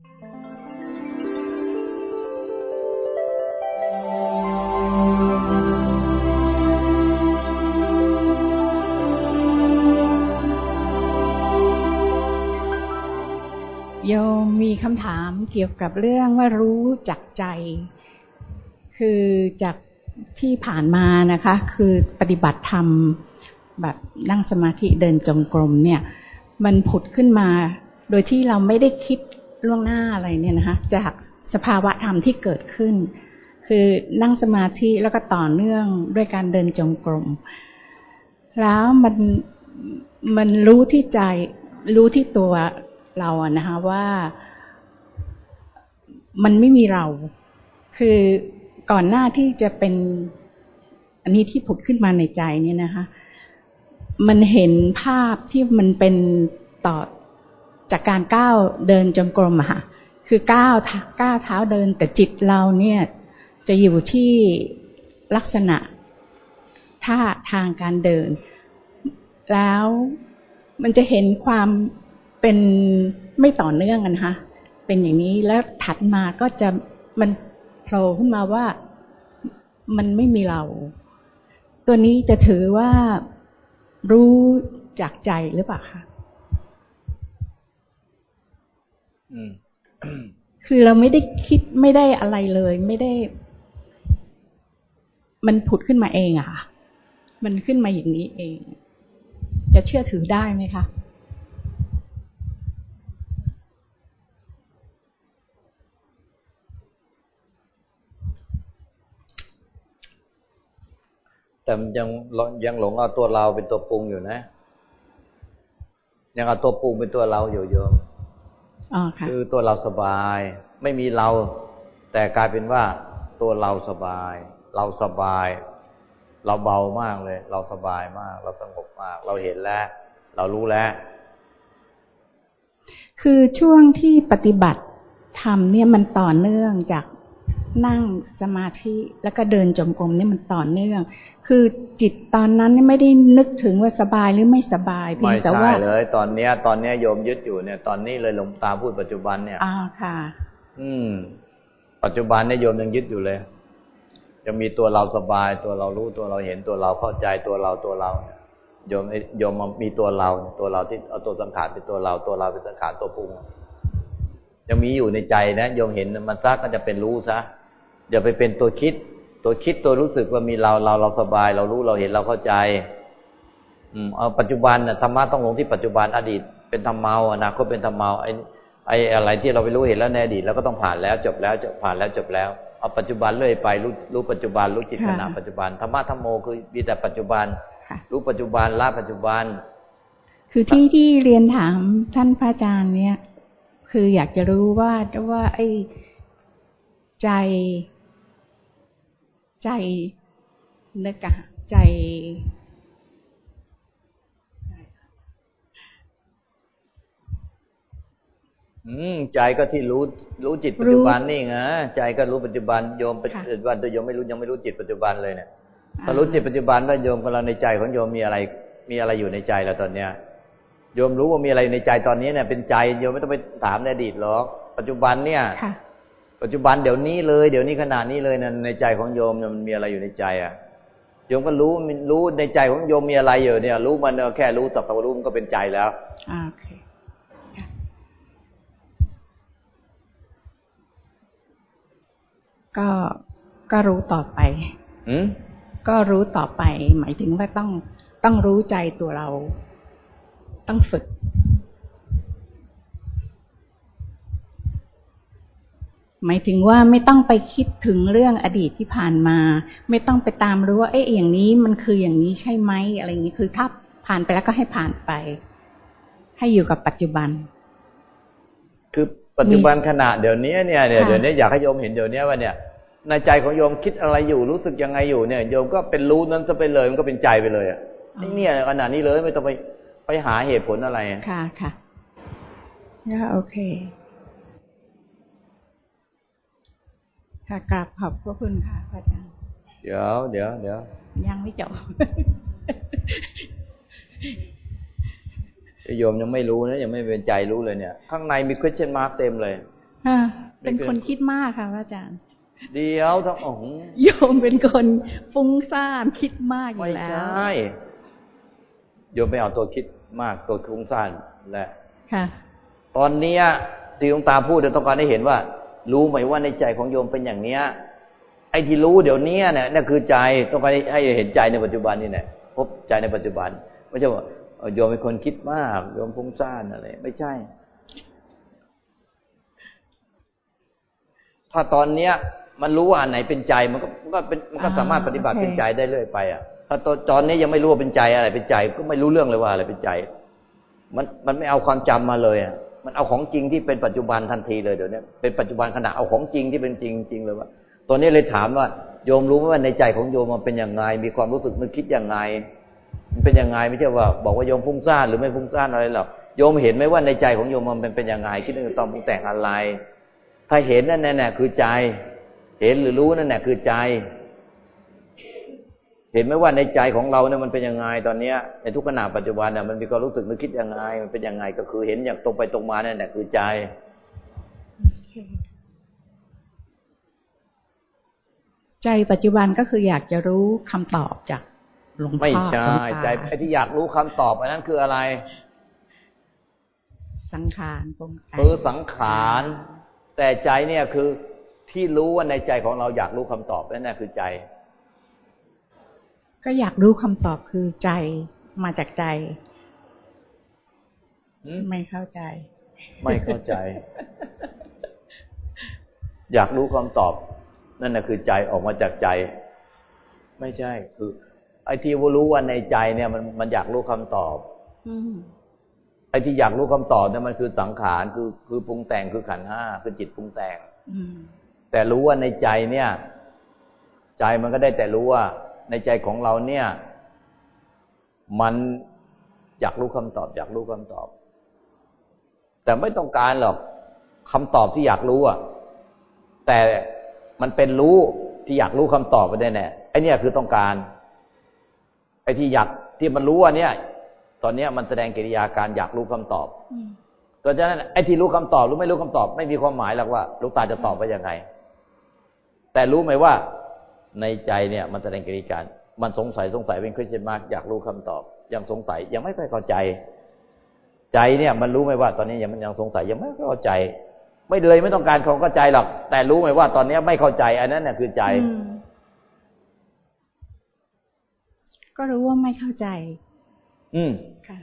โยมมีคำถามเกี่ยวกับเรื่องว่ารู้จักใจ คือจากที่ผ่านมานะคะ คือปฏิบัติธรรมแบบนั่งสมาธิเดินจงกรมเนี่ย มันผุดขึ้นมา โดยที่เราไม่ได้คิด ล่วงหน้าอะไรเนี่ยนะคะ จากสภาวะธรรมที่เกิดขึ้น คือนั่งสมาธิแล้วก็ต่อเนื่องด้วยการเดินจงกรมแล้วมันมันรู้ที่ใจรู้ที่ตัวเราอะนะคะว่ามันไม่มีเรา คือก่อนหน้าที่จะเป็น อันนี้ที่ผุดขึ้นมาในใจเนี่ยนะคะ มันเห็นภาพที่มันเป็นต่อ จากการก้าวเดินจงกรมอะค่ะคือก้าวก้าวเท้าเดิน แต่จิตเราเนี่ย จะอยู่ที่ลักษณะท่าทางการเดิน แล้วมันจะเห็นความเป็นไม่ต่อเนื่องกันคะเป็นอย่างนี้แล้วถัดมาก็จะมันโผล่ขึ้นมาว่ามันไม่มีเรา ตัวนี้จะถือว่ารู้จากใจหรือเปล่าคะ คือเราไม่ได้คิดไม่ได้อะไรเลย ไม่ได้ มันผุดขึ้นมาเองอะค่ะมันขึ้นมาอย่างนี้เอง จะเชื่อถือได้ไหมคะแต่ยังยังหลงเอาตัวเราเป็นตัวปรุงอยู่นะ ยังเอาตัวปรุงเป็นตัวเราอยู่โยม คือตัวเราสบาย ไม่มีเรา แต่กลายเป็นว่า ตัวเราสบาย เราสบาย เราเบามากเลย เราสบายมาก เราสงบมาก เราเห็นแล้ว เรารู้แล้ว คือช่วงที่ปฏิบัติทำเนี่ยมันต่อเนื่องจาก นั่งสมาธิแล้วก็เดินจมกรมนี่มันต่อเนื่อง คือจิตตอนนั้นไม่ได้นึกถึงว่าสบายหรือไม่สบายเพียงแต่ว่าไม่ใช่เลย ตอนเนี้ย ตอนเนี้ยโยมยึดอยู่เนี่ย ตอนนี้เลยหลงตาพูดปัจจุบันเนี่ยอ่าค่ะ อืม ปัจจุบันเนี่ยโยมยังยึดอยู่เลยยังมีตัวเราสบาย ตัวเรารู้ตัวเราเห็นตัวเราเข้าใจตัวเราตัวเราโยมโยมมีตัวเรา ตัวเราที่เอาตัวสังขารเป็นตัวเรา ตัวเราเป็นสังขารตัวปรุงยังมีอยู่ในใจนะโยมเห็นมันซักก็จะเป็นรู้ซะ อย่าไปเป็นตัวคิด ตัวคิดตัวรู้สึกว่ามีเราเราเราสบาย เรารู้เราเห็นเราเข้าใจ อืมเอาปัจจุบันน่ะธรรมะต้องลงที่ปัจจุบันอดีต เป็นธรรมเมาอนาคตเป็นธรรมเมาไอ้ไอ้อะไรที่เราไปรู้เห็นแล้วในอดีตเราก็ต้องผ่านแล้วจบแล้วจบผ่านแล้วจบแล้วเอาปัจจุบันเรื่อยไปรู้รู้ปัจจุบันรู้จิตขณะปัจจุบันธรรมะธรรมโมคือมีแต่ปัจจุบัน รู้ปัจจุบันละปัจจุบัน คือที่ที่เรียนถามท่านพระอาจารย์เนี่ย คืออยากจะรู้ว่าว่าไอ้ใจ ใจนึกอะใจ อืม ใจก็ที่รู้ รู้จิตปัจจุบันนี่ไงใจก็รู้ปัจจุบันโยมปัจจุบันตัวโยมไม่รู้ยังไม่รู้จิตปัจจุบันเลยเนี่ยพอรู้จิตปัจจุบันว่าโยมกำลังในใจของโยมมีอะไร มีอะไรอยู่ในใจเราตอนเนี้ยโยมรู้ว่ามีอะไรในใจตอนนี้เนี่ยเป็นใจโยมไม่ต้องไปถามในอดีตหรอกปัจจุบันเนี่ย ปัจจุบันเดี๋ยวนี้เลย เดี๋ยวนี้ขนาดนี้เลยนะในใจของโยมมันมีอะไรอยู่ในใจอะโยมก็รู้รู้ในใจของโยมมีอะไรอยู่เนี่ย รู้มันแค่รู้สักแต่รู้มันก็เป็นใจแล้วโอเคก็ก็รู้ต่อไปอืก็รู้ต่อไป หมายถึงว่าต้องต้องรู้ใจตัวเรา ต้องฝึก หมายถึงว่าไม่ต้องไปคิดถึงเรื่องอดีตที่ผ่านมา ไม่ต้องไปตามรู้ว่า เอ๊ะอย่างนี้มันคืออย่างนี้ใช่ไหมอะไรอย่างนี้คือถ้าผ่านไปแล้วก็ให้ผ่านไป ให้อยู่กับปัจจุบัน คือปัจจุบันขณะเดี๋ยวนี้เนี่ยเดี๋ยวนี้อยากให้โยมเห็นเดี๋ยวนี้ว่าเนี่ยในใจของโยมคิดอะไรอยู่รู้สึกยังไงอยู่เนี่ยโยมก็เป็นรู้นั้นจะไปเลยมันก็เป็นใจไปเลยอะนี่เนี่ยขนาดนี้เลยไม่ต้องไปไปหาเหตุผลอะไรค่ะค่ะโอเค ค่ะกราบขอบพระคุณค่ะพระอาจารย์เดี๋ยวเดี๋ยวเดี๋ยวยังไม่จบโยมยังไม่รู้นะยังไม่เป็นใจรู้เลยเนี่ย ข้างในมี question mark เต็มเลยอ่าเป็นคนคิดมากค่ะพระอาจารย์ เดียวทั้งอ๋องโยมเป็นคนฟุ้งซ่านคิดมากอไม่ยู่แล้ใชว่โยมไม่เอาตัวคิดมากตัวทุ้งซ่านและค่ะ ตอนเนี้ยที่หลวงตาพูดเดี๋ยวต้องการให้เห็นว่า รู้ไหมว่าในใจของโยมเป็นอย่างเนี้ย ไอ้ที่รู้เดี๋ยวนี้เนี่ยนั่นคือใจต้องการให้เห็นใจในปัจจุบันนี่แหละพบใจในปัจจุบัน ไม่ใช่ว่าเออโยมเป็นคนคิดมากโยมฟุ้งซ่านอะไรไม่ใช่ ถ้าตอนเนี้ย มันรู้ว่าอันไหนเป็นใจมันก็มันก็เป็นมันก็สามารถปฏิบัติอ่าโอเคเป็นใจได้เรื่อยไปอะถ้าตอนตอนนี้ยังไม่รู้ว่าเป็นใจอะไรเป็นใจ ก็ไม่รู้เรื่องเลยว่าอะไรเป็นใจ มันมันไม่เอาความจำมาเลยอะ มันเอาของจริงที่เป็นปัจจุบันทันทีเลยเดี๋ยวนี้เป็นปัจจุบันขณะเอาของจริงที่เป็นจริงจริงเลยว่าตอนนี้เลยถามว่าโยมรู้ไหมว่าในใจของโยมมันเป็นอย่างไง มีความรู้สึกนึกคิดอย่างไง มันเป็นยังไงไม่ใช่ว่า บอกว่าโยมฟุ้งซ่านหรือไม่ฟุ้งซ่านอะไรหรอกโยมเห็นไหมว่าในใจของโยมมันเป็นเป็นยังไงคิดนึกตองปรุงแต่งอะไร ถ้าเห็นนั่นแน่ๆคือใจ เห็นหรือรู้นั่นแหละคือใจ เห็นไหมว่าในใจของเราเนี่ยมันเป็นยังไงตอนเนี้ยในทุกขณะปัจจุบันเนี่ยมันมีความรู้สึกนึกคิดยังไง มันเป็นยังไงก็คือเห็นอย่างตรงไปตรงมานั่นแหละคือใจใจปัจจุบันก็คืออยากจะรู้คำตอบจากหลวงพ่อไม่ใช่หลวงตาใจไอ้ที่อยากรู้คำตอบอันนั้นคืออะไร สังขารปรุงแต่งคือสังขาร แต่ใจเนี่ยคือที่รู้ว่าในใจของเราอยากรู้คำตอบนั่นแหละคือใจ ก็อยากรู้คำตอบคือใจมาจากใจอืมไม่เข้าใจ ไม่เข้าใจ อยากรู้คำตอบ นั่นแหะคือใจออกมาจากใจ ไม่ใช่ คือ ไอ้ที่รู้ว่าในใจเนี่ย มันมันอยากรู้คำตอบอืมไอ้ที่อยากรู้คำตอบเนี่ยมันคือสังขารคือคือปรุงแต่งคือขันธ์ห้าคือจิตปรุงแต่งอืมแต่รู้ว่าในใจเนี่ย ใจมันก็ได้แต่รู้ว่า ในใจของเราเนี่ย มันอยากรู้คำตอบ อยากรู้คำตอบ แต่ไม่ต้องการหรอกคำตอบที่อยากรู้อะ แต่มันเป็นรู้ที่อยากรู้คำตอบไปได้แน่ไอเนี่ยคือต้องการ ไอที่อยากที่มันรู้ว่าเนี่ย ตอนเนี้ยมันแสดงกิริยาการอยากรู้คำตอบอืมเพราะฉะนั้นไอ้ที่รู้คำตอบรือไม่รู้คำตอบ ไม่มีความหมายหรอกว่าลูกตาจะตอบว่ายังไง แต่รู้ไหมว่า ในใจเนี่ยมันแสดงกิริยาการ มันสงสัยสงสัยเป็นคริสเตียนมากอยากรู้คำตอบ ยังสงสัยยังไม่ค่อยเข้าใจ ใจเนี่ยมันรู้ไหมว่า ตอนนี้ยังมันยังสงสัยยังไม่เข้าใจ ไม่เลยไม่ต้องการความเข้าใจหรอกแต่รู้ไหมว่า ตอนนี้ไม่เข้าใจ อันนั้นเนี่ยคือใจอืมก็รู้ว่าไม่เข้าใจ อืมค่ะ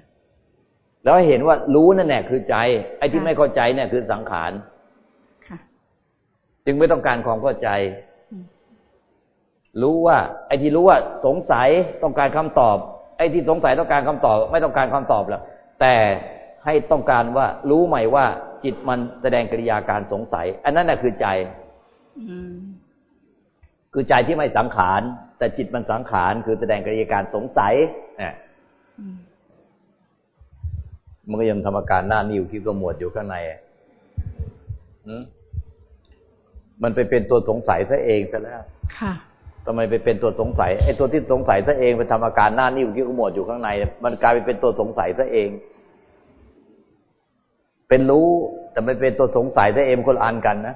แล้วเห็นว่ารู้นั่นแหละคือใจ ไอ้ที่ค่ะไม่เข้าใจเนี่ยคือสังขารค่ะจึงไม่ต้องการความเข้าใจอืม รู้ว่าไอ้ที่รู้ว่าสงสัยต้องการคำตอบ ไอ้ที่สงสัยต้องการคำตอบ ไม่ต้องการคำตอบแล้วแต่ให้ต้องการว่ารู้ใหม่ว่าจิตมันแสดงกิริยาการสงสัย อันนั้นแหละคือใจอืมคือใจที่ไม่สังขาร แต่จิตมันสังขารคือแสดงกิริยาการสงสัยเนี่ยอืมมันก็ยังทำอาการหน้านิ้วคิ้วกระหมวดอยู่ข้างในหืมมันไปเป็นตัวสงสัยซะเองซะแล้ว ค่ะ ทำไมไปเป็นตัวสงสัยไอ้ตัวที่สงสัยซะเองไปทำอาการหน้านิ้วคิ้วขมวดอยู่ข้างใน มันกลายไปเป็นตัวสงสัยซะเอง เป็นรู้แต่ไม่เป็นตัวสงสัยซะเองคนละอันกันนะ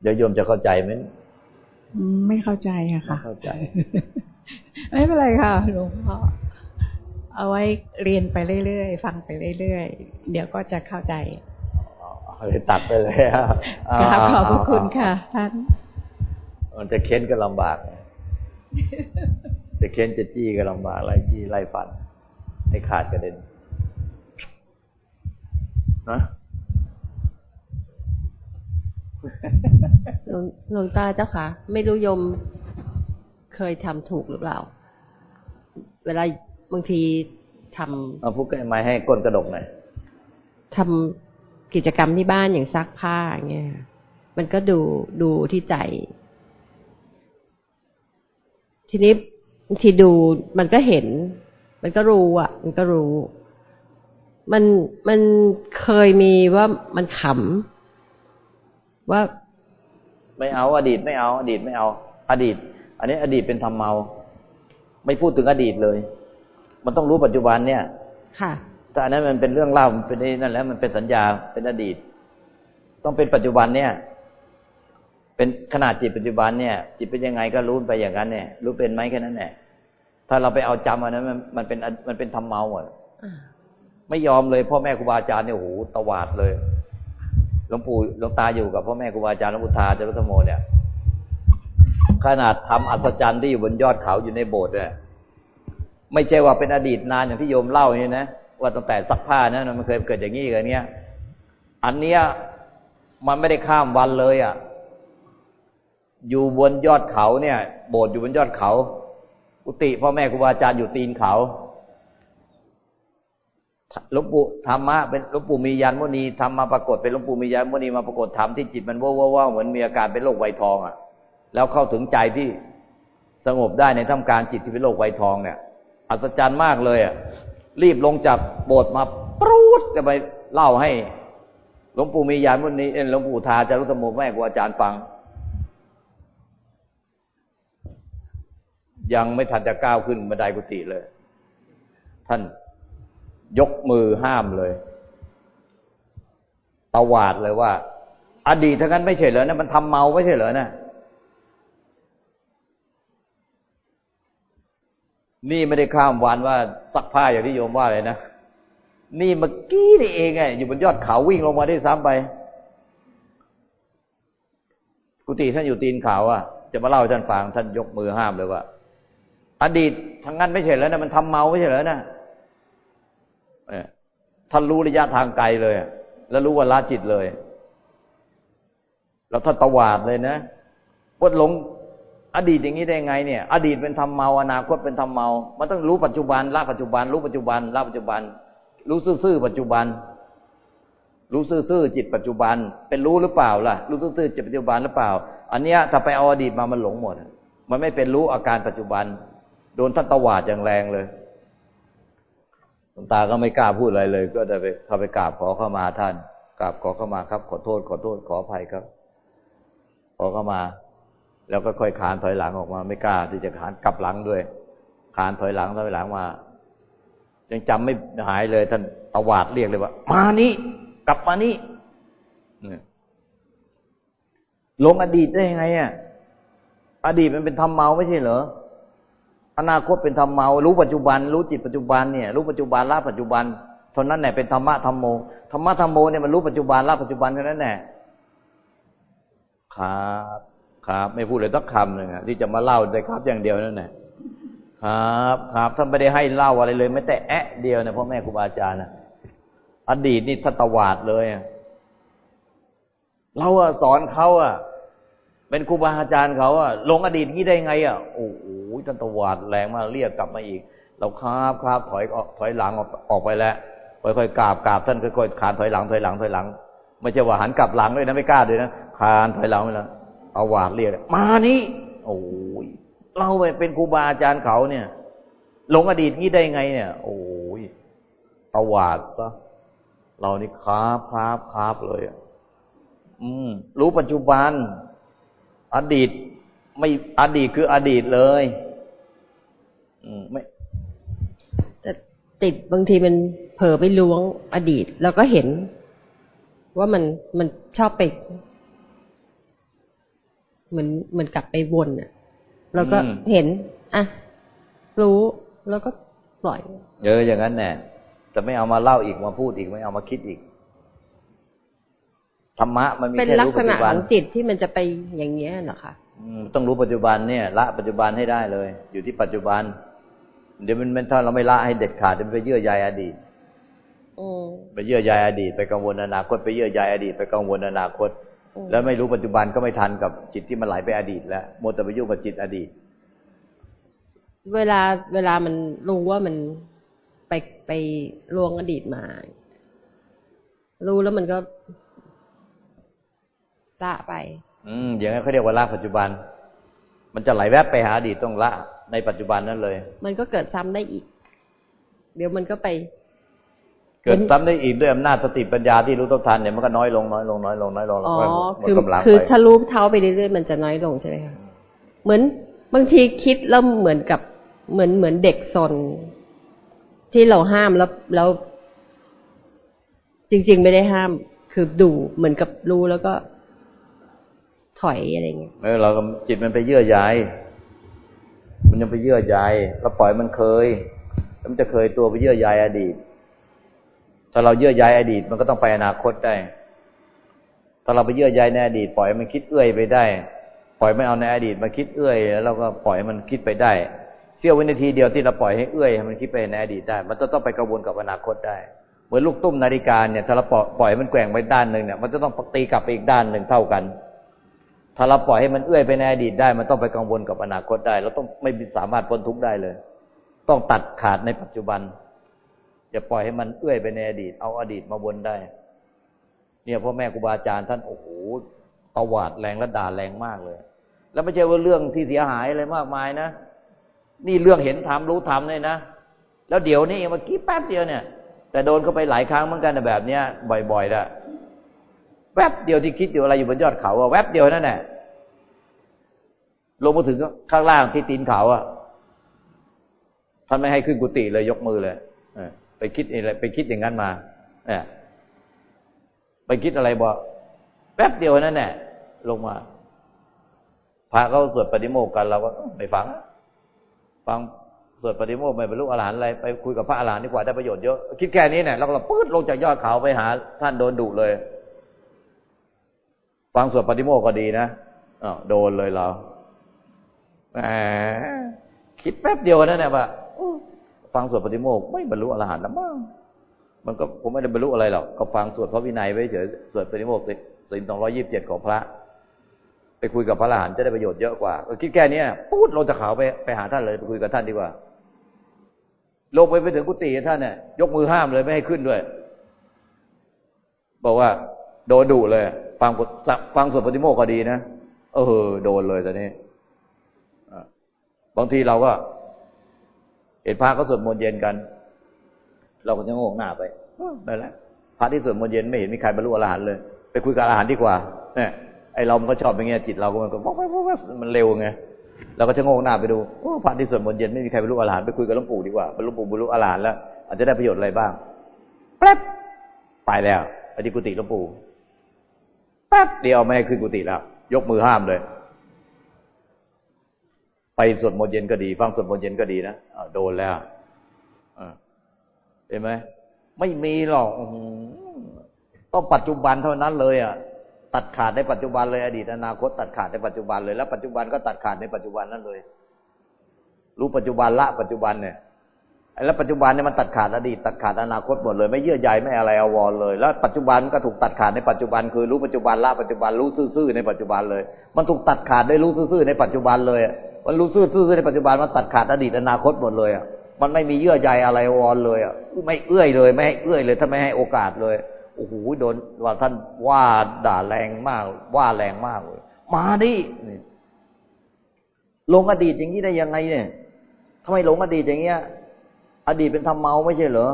เดี๋ยวโยมจะเข้าใจไหมอืมไม่เข้าใจอะไม่ค่ะเข้าใจไม่เป็นไรค่ะหลวงพ่อเอาไว้เรียนไปเรื่อยๆฟังไปเรื่อยๆเดี๋ยวก็จะเข้าใจ เอาเลยตัดไปเลยอะกราบขอบพระคุณค่ะท่านมันจะเค้นก็ลำบาก จะเค้นจะจี้ก็ลำบากไล่จี้ไล่ฟัน ให้ขาดกระเด็นนะหลวงหลวงตาเจ้าค่ะ ไม่รู้โยมเคยทำถูกหรือเปล่า เวลาบางทีทำเอาพูดใกล้ไม้ให้ก้นกระดกหน่อยทำ กิจกรรมที่บ้านอย่างซักผ้าอย่างเงี้ยค่ะมันก็ดูดูที่ใจ ทีนี้บางทีดูมันก็เห็น มันก็รู้อะ มันก็รู้ มันมันเคยมีว่ามันขำว่า ไม่เอาอดีตไม่เอา อดีตไม่เอา อดีต อันนี้อดีตเป็นธรรมเมา ไม่พูดถึงอดีตเลย มันต้องรู้ปัจจุบันเนี่ย ค่ะถ้ แต่อันนั้นมันเป็นเรื่องเล่ามันเป็นนั่นแล้ว มันเป็นสัญญาเป็นอดีต ต้องเป็นปัจจุบันเนี่ย เป็นขนาดจิตปัจจุบันเนี่ย จิตเป็นยังไงก็รู้ไปอย่างนั้นเนี่ย รู้เป็นไหมแค่นั้นแหละถ้าเราไปเอาจำอันนั้นมันมันเป็นมันเป็นทำเมาอะไม่ยอมเลย พ่อแม่ครูบาอาจารย์เนี่ยโหตวาดเลยหลวงปู่หลวงตาอยู่กับพ่อแม่ครูบาอาจารย์หลวงปู่ทาจารุธโมเนี่ยขนาดทำอัศจรรย์ที่อยู่บนยอดเขาอยู่ในโบสถ์เนี่ยไม่ใช่ว่าเป็นอดีตนานอย่างที่โยมเล่าเนี่ยนะ ว่าตั้งแต่ซักผ้านะมันเคยเกิดอย่างนี้กันเนี้ยอันเนี้ยมันไม่ได้ข้ามวันเลยอะ อยู่บนยอดเขาเนี่ย โบสถ์อยู่บนยอดเขากุฏิพ่อแม่ครูบาอาจารย์อยู่ตีนเขาหลวงปู่ธรรมะเป็นหลวงปู่มียันมุนีทำมาปรากฏเป็นหลวงปู่มียันมุนีมาปรากฏธรรมที่จิตมันว่าว่าว่าเหมือนมีอาการเป็นโรคไวทองอะ แล้วเข้าถึงใจที่สงบได้ในท่ามกลางจิตที่เป็นโรคไวทองเนี่ย อัศจรรย์มากเลยอะ รีบลงจากโบสถ์มาปรูดจะไปเล่าให้หลวงปู่มียันมุนีเอ็นหลวงปู่ทาจารุธโมแม่ครูอาจารย์ฟัง ยังไม่ทันจะก้าวขึ้นบันไดกุฏิเลย ท่านยกมือห้ามเลยตวาดเลยว่า อดีตทั้งนั้นไม่ใช่เหรอนะมันทำเมาไม่ใช่เหรอนะ นี่ไม่ได้ข้ามวันว่าซักผ้าอย่างที่โยมว่าเลยนะ นี่เมื่อกี้นี่เองไงอยู่บนยอดเขาวิ่งลงมาได้ซ้ำไป กุฏิท่านอยู่ตีนเขาอะ จะมาเล่าให้ท่านฟังท่านยกมือห้ามเลยว่า อดีตทั้งนั้นไม่ใช่แล้วนะมันทำเมาไม่ใช่แล้วนะเนี่ยท่านรู้ระยะทางไกลเลย แล้วรู้ว่าละจิตเลย แล้วท่านตวาดเลยนะว่าหลง อดีตอย่างนี้ได้ไงเนี่ย อดีตเป็นทำเมาอนาคตเป็นทำเมา มันต้องรู้ปัจจุบันละปัจจุบัน รู้ปัจจุบันละปัจจุบัน รู้ซื่อๆปัจจุบัน รู้ซื่อๆจิตปัจจุบัน เป็นรู้หรือเปล่าล่ะ รู้ซื่อๆจิตปัจจุบันหรือเปล่า อันเนี้ยถ้าไปเอาอดีตมามันหลงหมด มันไม่เป็นรู้อาการปัจจุบัน โดนท่านตวาดอย่างแรงเลยหลวงตาก็ไม่กล้าพูดอะไรเลย ก็ได้ไปเข้าไปกราบขอเข้ามาท่านกราบขอเข้ามาครับ ขอโทษขอโทษขออภัยครับ ขอเข้ามา แล้วก็ค่อยคานถอยหลังออกมา ไม่กล้าที่จะคานกลับหลังด้วยคานถอยหลังถอยหลังมายังจำไม่หายเลยท่านตวาดเรียกเลยว่า มานี่กลับมานี่ลงอดีตได้ยังไงอะอดีตมันเป็นธรรมเมาไม่ใช่เหรออนาคตเป็นธรรมเมารู้ปัจจุบัน รู้จิตปัจจุบันเนี่ยรู้ปัจจุบันละปัจจุบันเท่านั้นแหละเป็นธรรมะธรรมโมธรรมะธรรมโมเนี่ยมันรู้ปัจจุบันละปัจจุบันเท่านั้นแหละครับ ครับ ไม่พูดเลยสักคำหนึ่งที่จะมาเล่าแต่ครับอย่างเดียวนั่นแหละครับครับท่านไม่ได้ให้เล่าอะไรเลยไม่แต่แอะเดียวนะพ่อแม่ครูบาอาจารย์นะอดีตนี่ทัตวาดเลยเราอะสอนเขาอะเป็นครูบาอาจารย์เขาอะลงอดีตนี้ได้ไงอะโอ้โหท่านตวาดแรงมากเรียกกลับมาอีก เราครับครับถอยออกถอยหลังออกออกไปแล้วค่อยๆกราบกราบท่านค่อยๆคานถอยหลังถอยหลังถอยหลัง ไม่ใช่ว่าหันกลับหลังด้วยนะไม่กล้าด้วยนะคานถอยหลังไปแล้ว เอาวาดเรียกมานี่โอ้ยเราเป็นครูบาอาจารย์เขาเนี่ยหลงอดีตนี้ได้ไง เนี่ย โอ้ยเอาวาดซะเรานี่ครับครับครับเลยอะอืม รู้ปัจจุบัน อดีต ไม่อดีตคืออดีตเลย อืมไม่แต่ติดบางทีมันเผลอไปล้วงอดีต แล้วก็เห็น ว่ามันมันชอบไป เหมือนเหมือนกลับไปวนอะ แล้วก็อืมเห็นอะรู้แล้วก็ปล่อย เอออย่างนั้นแน่จะไม่เอามาเล่าอีกมาพูดอีกไม่เอามาคิดอีกธรรมะมันมีเป็นแค่ลักรู้ษปัจณะจุบัขนองจิตที่มันจะไปอย่างเงี้ยเหรอคะอืมต้องรู้ปัจจุบันเนี่ยละปัจจุบันให้ได้เลย อยู่ที่ปัจจุบัน เดี๋ยวมันมันถ้าเราไม่ละให้เด็ดขาดจะไปเยื่อใยอดีตอืมไปเยื่อใยอดีตไปกังวลอนาคตไปเยื่อใยอดีตไปกังวลอนาคตอืม แล้วไม่รู้ปัจจุบันก็ไม่ทันกับจิตที่มันไหลไปอดีต แล้วมัวแต่ไปยุ่งกับจิตอดีต เวลาเวลามันรู้ว่ามันไปไปลวงอดีตมา รู้แล้วมันก็ละไป อืมอย่างนั้นเขาเรียกว่าละปัจจุบัน มันจะไหลแวบไปหาอดีตต้องละในปัจจุบันนั่นเลย มันก็เกิดซ้ำได้อีก เดี๋ยวมันก็ไป เกิดซ้ำได้อีกด้วยอำนาจสติปัญญาที่รู้เท่าทันเนี่ยมันก็น้อยลงน้อยลงน้อยลงน้อยลงอ๋อแล้วก็หมดคือกำลังคือไปถ้ารู้เท้าไปเรื่อยๆมันจะน้อยลงใช่ไหมคะเหมือนบางทีคิดแล้วเหมือนกับเหมือนเหมือนเด็กซนที่เราห้ามแล้วแล้ว จริง ๆ ไม่ได้ห้าม คือดูเหมือนกับรู้แล้วก็ ถอยอะไรเงี้ยเออเราก็จิตมันไปเยื่อใยมันยังไปเยื่อใยเราปล่อยมันเคยแล้วมันจะเคยตัวไปเยื่อใยอดีต ถ้าเราเยื่อใยอดีตมันก็ต้องไปอนาคตได้ ถ้าเราไปเยื่อใยในอดีตปล่อยมันคิดเอื้อยไปได้ ปล่อยไม่เอาในอดีตมาคิดเอื้อยแล้วเราก็ปล่อยมันคิดไปได้เสี้ยววินาทีเดียวที่เราปล่อยให้เอื้อยมันคิดไปในอดีตได้ มันจะต้องไปกระวนกับอนาคตได้ เหมือนลูกตุ้มนาฬิกาเนี่ยถ้าเราปล่อยมันแกว่งไปด้านหนึ่งเนี่ยมันจะต้องตีกลับไปอีกด้านหนึ่งเท่ากัน ถ้าเราปล่อยให้มันเอื้อยไปในอดีตได้ มันต้องไปกังวลกับอนาคตได้ เราต้องไม่สามารถพ้นทุกข์ได้เลย ต้องตัดขาดในปัจจุบัน อย่าปล่อยให้มันเอื้อยไปในอดีต เอาอดีตมาวนได้ เนี่ยพ่อแม่ครูบาอาจารย์ท่านโอ้โหตวาดแรงและด่าแรงมากเลย แล้วไม่ใช่ว่าเรื่องที่เสียหายอะไรมากมายนะ นี่เรื่องเห็นธรรมรู้ธรรมเลยนะ แล้วเดี๋ยวนี้เมื่อกี้แป๊บเดียวเนี่ย แต่โดนเข้าไปหลายครั้งเหมือนกันแบบเนี้ยบ่อยๆละแวบเดียวที่คิดอยู่อะไรอยู่บนยอดเขาอะแวบเดียวนั่นแหละลงมาถึงข้างล่างที่ตีนเขาอะท่านไม่ให้ขึ้นกุฏิเลยยกมือเลย ไปคิดอะไรไปคิดอย่างนั้นมาเนี่ยไปคิดอะไรบอกแป๊บเดียวนั่นแหละลงมาพระเขาสวดปฏิโมกกันเราก็ไม่ฟัง ฟังสวดปฏิโมกข์ไม่บรรลุอรหันต์อะไรไปคุยกับพระอรหันต์ดีกว่าได้ประโยชน์เยอะ คิดแค่นี้เนี่ยเราก็ปื๊ดลงจากยอดเขาไปหา ท่านโดนดุเลย ฟังสวดปฏิโมกข์ก็ดีนะอ๋อโดนเลยเราแหมคิดแป๊บเดียวนั่นแหละว่า ฟังสวดปฏิโมกไม่บรรลุอรหันต์นะมั้งมันก็ผมไม่ได้บรรลุอะไรหรอกก็ฟังสวดพระวินัยไว้เฉยสวดปฏิโมกสินสองร้อยี่สิบเจ็ดของพระ ไปคุยกับพระอรหันต์จะได้ประโยชน์เยอะกว่าคิดแค่นี้พูดลงจากเขาไปไปหาท่านเลยไปคุยกับท่านดีกว่าลงไปไปถึงกุฏิท่านเนี่ยยกมือห้ามเลยไม่ให้ขึ้นด้วย บอกว่าโดนดุเลย ฟังฟังสวดปฏิโมกก็ดีนะเออโดนเลยตอนนี้บางทีเราก็ เห็นพระก็สวดมนต์เย็นกัน เราก็จะงงหน้าไปนั่นแหละพระที่สวดมนต์เย็นไม่เห็นมีใครบรรลุอรหันต์เลย ไปคุยกับอรหันต์ดีกว่าเนี่ยไอเรามันก็ชอบอย่างเงี้ยจิตเราก็มันก็บอกว่มันเร็วไงเราก็ชะโงหน้าไปดูโอ้พระที่สวดมนต์เย็นไม่มีใครบรรลุอรหันต์ไปคุยกับหลวงปู่ดีกว่าบรรลุปู่บรรลุอรหันต์แล้วอาจจะได้ประโยชน์อะไรบ้างแป๊บไปแล้วไปที่กุฏิหลวงปู่แป๊บเดียวไม่ให้ขึ้นกุฏิแล้ว ยกมือห้ามเลย ไปสวดมนต์เย็นก็ดี ฟังสวดมนต์เย็นก็ดีนะโดนแล้วเห็นไหมไม่มีหรอกต้องปัจจุบันเท่านั้นเลยอะตัดขาดในปัจจุบันเลยอดีตอนาคตตัดขาดในปัจจุบันเลยแล้วปัจจุบันก็ตัดขาดในปัจจุบันนั่นเลย รู้ปัจจุบันละปัจจุบันเนี่ยแล้วปัจจุบันเนี่ยมันตัดขาดอดีตตัดขาดอนาคตหมดเลย ไม่เยื่อใยไม่อะไรอววรเลย แล้วปัจจุบันก็ถูกตัดขาดในปัจจุบันคือรู้ปัจจุบันละปัจจุบันรู้ซื่อๆในปัจจุบันเลย มันถูกตัดขาดได้รู้ซื่อๆในปัจจุบันเลย มันรู้ซื่อๆในปัจจุบันมันตัดขาดอดีตอนาคตหมดเลยอะมันไม่มีเยื่อใยอะไรอววรเลยอะไม่เอื้อยเลย ไม่ให้เอื้อยเลย ถ้าไม่ให้โอกาสเลยโอ้โหโดนว่าท่านว่าด่าแรงมาก ว่าแรงมากเลย มาดิลงอดีตอย่างนี้ได้ยังไงเนี่ยทำไมหลงอดีตอย่างเงี้ย อดีตเป็นทำเมาไม่ใช่เหรอ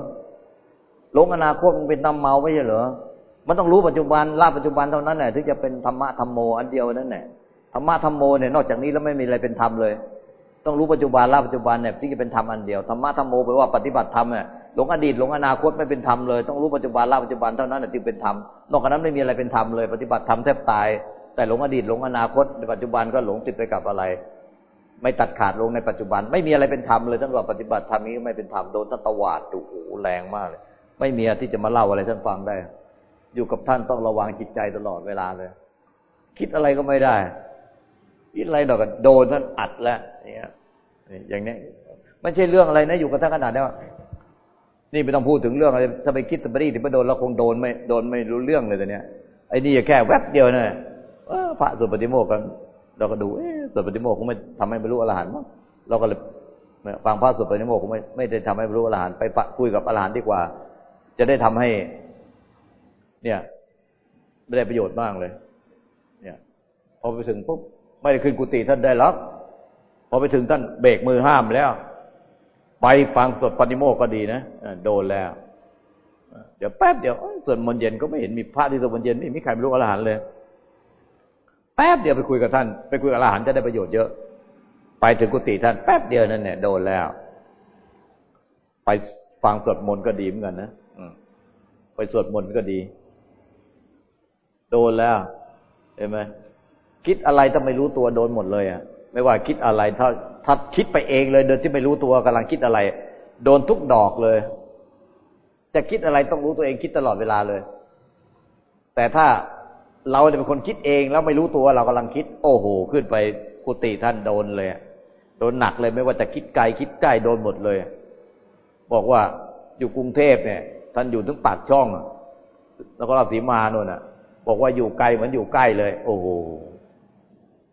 หลงอนาคตมันเป็นทำเมาไม่ใช่เหรอมันต้องรู้ปัจจุบันละปัจจุบันเท่านั้นแหละถึงจะเป็นธรรมะธรรมโมอันเดียวนั่นแหละ ธรรมะธรรมโมเนี่ยนอกจากนี้แล้วไม่มีอะไรเป็นธรรมเลย ต้องรู้ปัจจุบันละปัจจุบันเนี่ยที่จะเป็นธรรมอันเดียวธรรมะธรรมโมแปลว่าปฏิบัติธรรมเนี่ยหลงอดีตหลงอนาคตไม่เป็นธรรมเลยต้องรู้ปัจจุบันละปัจจุบันเท่านั้นจึงเป็นธรรมนอกจากนั้นไม่มีอะไรเป็นธรรมเลยปฏิบัติธรรมแทบตาย แต่หลงอดีตหลงอนาคตในปัจจุบันก็หลงติดไปกับอะไร ไม่ตัดขาดลงในปัจจุบัน ไม่มีอะไรเป็นธรรมเลยทั้งหมดปฏิบัติธรรมนี้ไม่เป็นธรรมโดนตะวาดดุโอ้แรงมากเลย ไม่มีที่จะมาเล่าอะไรท่านฟังได้ อยู่กับท่านต้องระวังจิตใจตลอดเวลาเลย คิดอะไรก็ไม่ได้ คิดอะไรดอกโดนท่านอัดแล้วเนี่ยอย่างนี้ไม่ใช่เรื่องอะไรนะอยู่กับท่านขนาดนี้นี่ไม่ต้องพูดถึงเรื่องอะไรถ้าไปคิดตะบรีที่ไปโดนเราคงโดนไม่โดนไม่รู้เรื่องเลยแต่เนี้ยไอ้นี่แค่แวบเดียวเนี่ยพระสุปฏิโมกข์กันเราก็ดูเออสุปฏิโมกข์คงไม่ทำให้บรรลุอรหันต์มั้งเราก็เลยฟังพระสุปฏิโมกข์คงไม่ไม่ได้ทำให้บรรลุอรหันต์ไปคุยกับอรหันต์ดีกว่า จะได้ทำให้ เนี่ย ไม่ได้ประโยชน์มากเลย เนี่ย พอไปถึงปุ๊บ ไม่ได้ขึ้นกุฏิท่านได้รอกพอไปถึงท่านเบรกมือห้ามแล้ว ไปฟังสดปฏิโมกก็ดีนะโดนแล้ว เดี๋ยวแป๊บเดียวส่วนมนเย็นก็ไม่เห็นมีพระที่สวดมนเย็นไม่มีใครรู้อรหันเลย แป๊บเดียวไปคุยกับท่าน ไปคุยกับอรหันจะได้ประโยชน์เยอะ ไปถึงกุฏิท่านแป๊บเดียวนั่นเนี่ยโดนแล้ว ไปฟังสวดมนต์ก็ดีเหมือนกันนะไปสวดมนต์ก็ดี โดนแล้วเห็นไหม คิดอะไรถ้าไม่รู้ตัวโดนหมดเลยอะไม่ว่าคิดอะไรถ้าถ้าคิดไปเองเลย โดยที่ไม่รู้ตัวกำลังคิดอะไร โดนทุกดอกเลย จะคิดอะไรต้องรู้ตัวเองคิดตลอดเวลาเลย แต่ถ้าเราจะเป็นคนคิดเองแล้วไม่รู้ตัวเรากำลังคิด โอ้โห ขึ้นไปกุฏิท่านโดนเลยโดนหนักเลย ไม่ว่าจะคิดไกลคิดใกล้โดนหมดเลย บอกว่าอยู่กรุงเทพเนี่ย ท่านอยู่ถึงปากช่องแล้วก็ราศีมาโน่นอะ บอกว่าอยู่ไกลเหมือนอยู่ใกล้เลย โอ้โห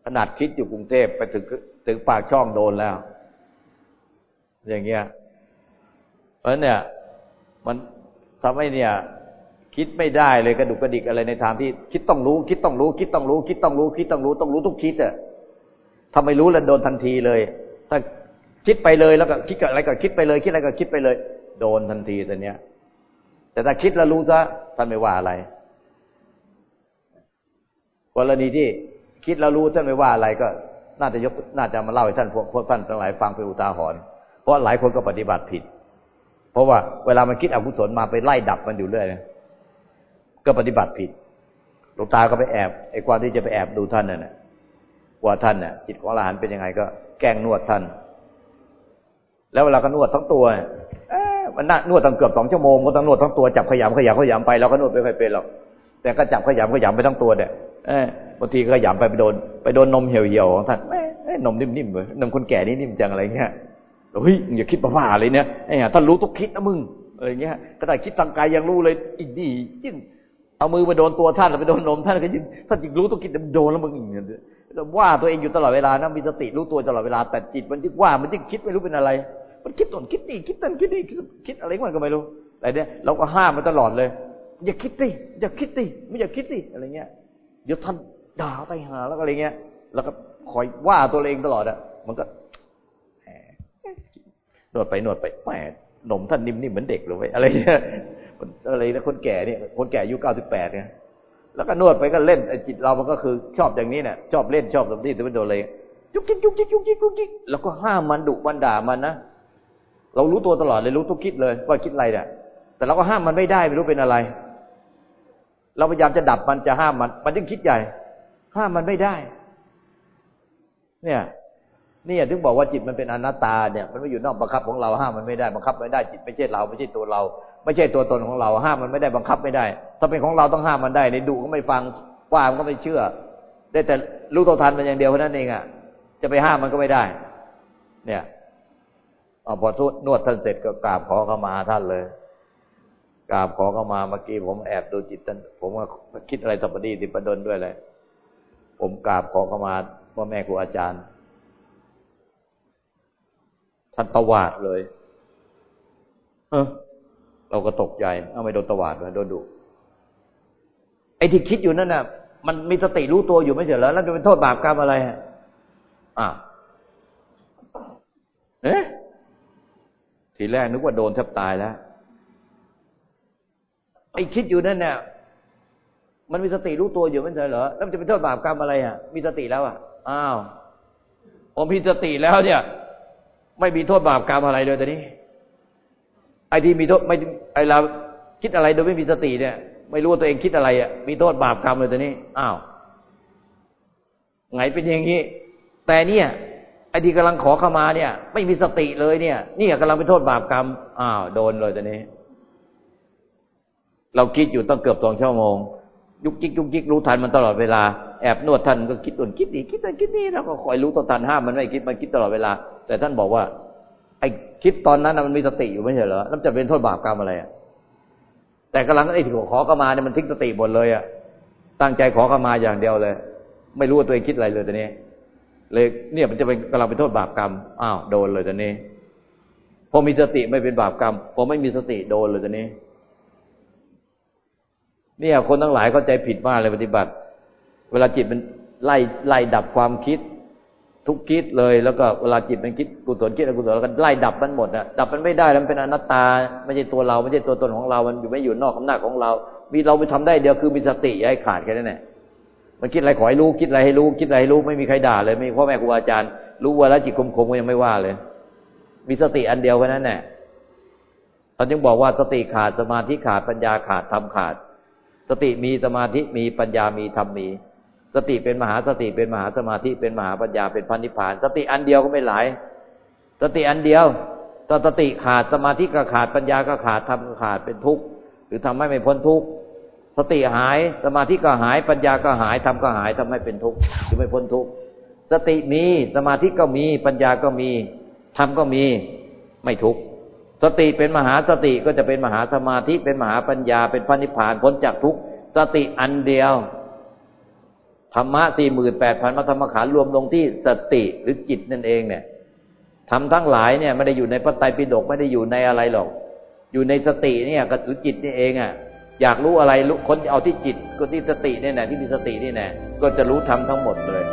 ขนาดคิดอยู่กรุงเทพไปถึงถึงปากช่องโดนแล้ว อย่างเงี้ย เพราะเนี่ย มันทำให้เนี่ย คิดไม่ได้เลยกระดุกกระดิกอะไรในทางที่ คิดต้องรู้ คิดต้องรู้ คิดต้องรู้ คิดต้องรู้ คิดต้องรู้ต้องรู้ทุกคิดอะถ้าไม่รู้แล้วโดนทันทีเลย ถ้าคิดไปเลยแล้วก็คิดอะไรก็คิดไปเลย คิดอะไรก็คิดไปเลย โดนทันทีแต่เนี้ย แต่ถ้าคิดแล้วรู้ซะท่านไม่ว่าอะไร กรณีที่ คิดแล้วรู้ท่านไม่ว่าอะไรก็น่าจะยกน่าจะมาเล่าให้ท่านพวกพวกท่านทั้งหลายฟังเป็นอุทาหรณ์เพราะหลายคนก็ปฏิบัติผิด เพราะว่าเวลามันคิดอกุศลมาไปไล่ดับมันอยู่เรื่อยก็ปฏิบัติผิดหลวงตาก็ไปแอบไอ้ความที่จะไปแอบดูท่านนั่นแหละว่าท่านเนี่ยจิตของอรหันต์เป็นยังไงก็แกล้งนวดท่าน แล้วเวลาก็นวดทั้งตัวมันนวดตั้งเกือบสองชั่วโมงก็ต้องนวดทั้งตัวจับขยำขยำขยำไปเราก็นวดไม่ค่อยเป็นหรอกแต่ก็จับขยำขยำไปทั้งตัวเนี่ย บางทีก็ยำไปไปโดน ไปโดนนมเหี่ยวๆของท่านแม่นมนิ่มๆเลยนมคนแก่นี่นิ่มจังอะไรเงี้ยเฮ้ยอย่าคิดบ้าๆเลยเนี่ยไอ้ท่านรู้ทุกคิดนะมึงอะไรเงี้ยก็ได้คิดทางกายยังรู้เลยอีนี่ยิ่งเอามือไปโดนตัวท่านไปโดนนมท่านก็ยิ่งท่านยิ่งรู้ทุกคิดโดนแล้วมึงอย่างเงี้ยว่าตัวเองอยู่ตลอดเวลานะมีสติรู้ตัวตลอดเวลาแต่จิตมันยิ่งว่ามันยิ่งคิดไม่รู้เป็นอะไร มันคิดตนคิดนี่คิดนั่นคิดนี่คิดอะไรมันก็ไม่รู้อะไรเนี่ยเราก็ห้ามมันตลอดเลย อย่าคิดดิอย่าคิดดิไม่อย่าคิดดิอะไรเงี้ยเดี๋ยวท่าน ด่าไปหาแล้วอะไรเงี้ย แล้วก็คอยว่าตัวเองตลอดอะมันก็นวดไปนวดไปแหมนมท่านนิ่มๆเหมือนเด็กเลยอะไรเงี้ยอะไรนะคนแก่เนี่ย คนแก่อายุเก้าสิบแปดเนี่ยแล้วก็นวดไปก็เล่นจิตเรามันก็คือชอบอย่างนี้เนี่ยชอบเล่นชอบแบบนี้แต่ไม่โดนเลยจุกจิกจุกจิกจุกจิกจุกจิกแล้วก็ห้ามมันดุมันด่ามันนะเรารู้ตัวตลอดเลยรู้ทุกคิดเลยว่าคิดอะไรเนี่ยแต่เราก็ห้ามมันไม่ได้ไม่รู้เป็นอะไร เราพยายามจะดับมันจะห้ามมัน มันยิ่งคิดใหญ่ ห้ามมันไม่ได้ เนี่ยนี่ถึงบอกว่าจิตมันเป็นอนัตตาเนี่ยมันไม่อยู่นอกบังคับของเราห้ามมันไม่ได้บังคับไม่ได้จิตไม่ใช่เราไม่ใช่ตัวเรา ไม่ใช่ตัวตนของเรา ห้ามมันไม่ได้บังคับไม่ได้ ถ้าเป็นของเราต้องห้ามมันได้ในดูก็ไม่ฟังว่ามันก็ไม่เชื่อ ได้แต่รู้ตัวทันมันอย่างเดียวเท่านั้นเองอะจะไปห้ามมันก็ไม่ได้ เนี่ยอพอนวดท่านเสร็จก็กราบขอเข้ามาท่านเลยกราบขอเข้ามาเมื่อกี้ผมแอบดูจิตท่านผมว่าคิดอะไรสัปดีติปะดนด้วยเลย ผมกราบขอเข้ามาพ่อแม่ครูอาจารย์ ท่านตวาดเลย เออเราก็ตกใจ เอาไม่โดนตวาดเลยโดนดุไอ้ที่คิดอยู่นั่นน่ะ มันมีสติรู้ตัวอยู่ไม่ใช่เหรอแล้วจะเป็นโทษบาปกรรมอะไรอะเอ๊ะทีแรกนึกว่าโดนแทบตายแล้วไอ้คิดอยู่นั่นเนี่ย มันมีสติรู้ตัวอยู่ไม่ใช่เหรอแล้วจะเป็นโทษบาปกรรมอะไรอะ มีสติแล้วอะอ้าวผมมีสติแล้วเนี่ย ไม่มีโทษบาปกรรมอะไรเลยตอนนี้ ไอ้ที่มีโทษไม่ไอ้เราคิดอะไรโดยไม่มีสติเนี่ย ไม่รู้ว่าตัวเองคิดอะไรอะมีโทษบาปกรรมเลยตอนนี้อ้าวไงเป็นอย่างนี้ แต่เนี่ยไอ้ที่กำลังขอเข้ามาเนี่ย ไม่มีสติเลยเนี่ยนี่กำลังเป็นโทษบาปกรรมอ้าวโดนเลยตอนนี้ เราคิดอยู่ตั้งเกือบสองชั่วโมง ยุกจิกยุกจิกรู้ทันมันตลอดเวลาแอบนวดท่านก็คิดอ่นคิดดีคิดนั่นคิดนี่แล้วก็คอยรู้ตัวทันห้ามมันไม่คิดมันคิดตลอดเวลา แต่ท่านบอกว่า ไอ้คิดตอนนั้นมันมีสติอยู่ไม่ใช่เหรอแล้วจะเป็นโทษบาปกรรมอะไรอะแต่กำลังไอ้ที่ขอขมาเนี่ยมันทิ้งสติหมดเลยอะตั้งใจขอขมาอย่างเดียวเลย ไม่รู้ว่าตัวเองคิดอะไรเลยตอนนี้ เลยเนี่ยมันจะเป็นกำลังเป็นโทษบาปกรรมอ้าวโดนเลยตอนนี้พอมีสติไม่เป็นบาปกรรมพอไม่มีสติโดนเลยตอนนี้ เนี่ยคนทั้งหลายเข้าใจผิดมากเลยปฏิบัติ เวลาจิตมันไล่ไล่ดับความคิด ทุกคิดเลย แล้วก็เวลาจิตมันคิดกุศลคิดอกุศลแล้วก็ไล่ดับมันหมดอะดับมันไม่ได้แล้วมันเป็นอนัตตาไม่ใช่ตัวเราไม่ใช่ตัวตนของเรา มันอยู่ไม่อยู่นอกอำนาจของเรา มีเราไปทำได้เดียวคือมีสติย่าให้ขาดแค่นั้นแหละมันคิดอะไรขอให้รู้คิดอะไรให้รู้คิดอะไรให้รู้ไม่มีใครด่าเลยไม่มีพ่อแม่ครูอาจารย์ รู้ว่าแล้วจิตคมคมก็ยังไม่ว่าเลย มีสติอันเดียวแค่นั้นแหละท่านจึงบอกว่าสติขาดสมาธิขาดปัญญาขาดธรรมขาด สติมีสมาธิมีปัญญามีธรรมมี สติเป็นมหาสติเป็นมหาสมาธิเป็นมหาปัญญาเป็นพันธิพาน สติอันเดียวก็ไม่หลายสติอันเดียวตอนสติขาดสมาธิก็ขาดปัญญาก็ขาดธรรมก็ขาดเป็นทุกข์หรือทำให้ไม่พ้นทุกข์สติหายสมาธิก็หายปัญญาก็หายธรรมก็หายทำให้เป็นทุกข์หรือไม่พ้นทุกข์สติมีสมาธิก็มีปัญญาก็มีธรรมก็มีไม่ทุกข์ สติเป็นมหาสติก็จะเป็นมหาสมาธิเป็นมหาปัญญา เป็นพระนิพพานพ้นจากทุกสติอันเดียวธรรมะสี่หมื่นแปดพันมาธรรมขันรวมลงที่สติหรือจิตนั่นเองเนี่ยทำทั้งหลายเนี่ยไม่ได้อยู่ในพระไตรปิฎกไม่ได้อยู่ในอะไรหรอก อยู่ในสติเนี่ยกับจิตนี่เองอะอยากรู้อะไรรู้คนเอาที่จิตก็ที่สติเนี่แน่ที่มีสตินี่แน่ก็จะรู้ทำทั้งหมดเลย